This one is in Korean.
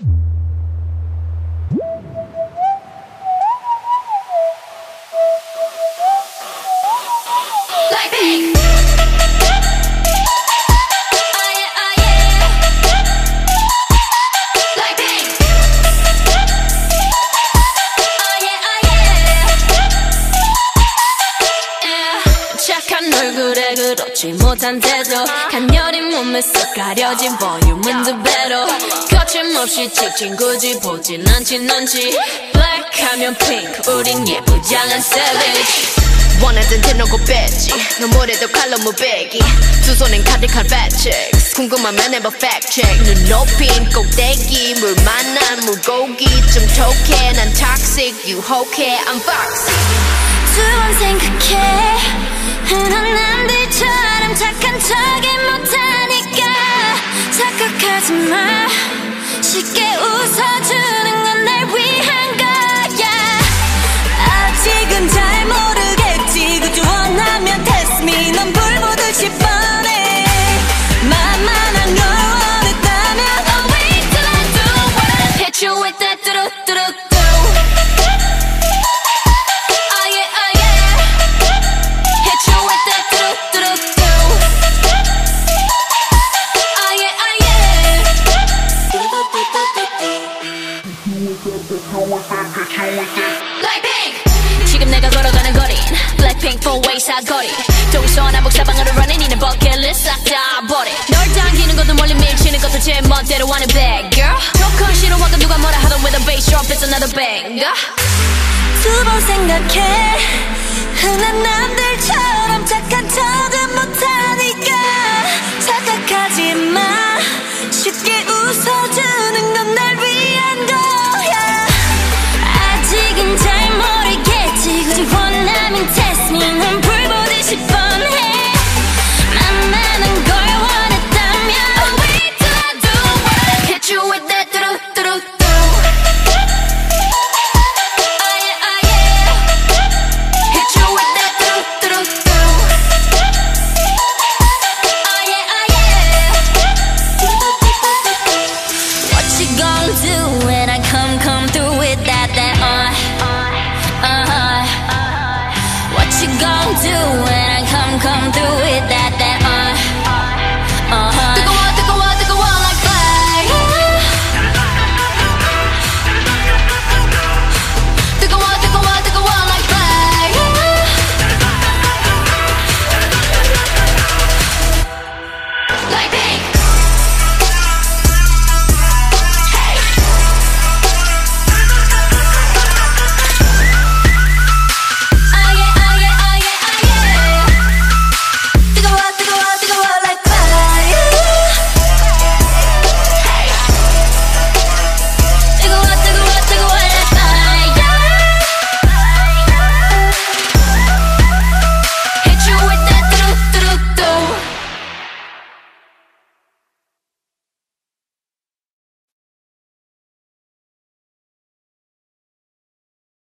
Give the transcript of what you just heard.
you 얼굴에 그렇지 못한 태도 간녀린 몸에 쓱 가려진 볼륨은 두 배로 거침없이 찍힌 굳이 보진 않지 Black 하면 pink 우린 예쁘장한 savage. 원하던 대놓고 뺐지. 너무래도 칼로 무배기. 두 손엔 fat checks 궁금하면 해봐 check. 눈 높인 꼭대기. 물 만난 물고기. 좀 톡해. 난 toxic. 유혹해. I'm foxy. 두번 생각해 못하니 yeah. Like pink. 지금 내가 걸어가는 거린 Blackpink four way 사거리 동서남북 사방으로 running 이는 버킷리스트 싹다 버리 널 당기는 것도 멀리 밀치는 것도 제 멋대로 하는 bad girl 조건 싫어하고 누가 뭐라 하던 with a bass drop it's another banger 두 번 생각해 흔한 남들처럼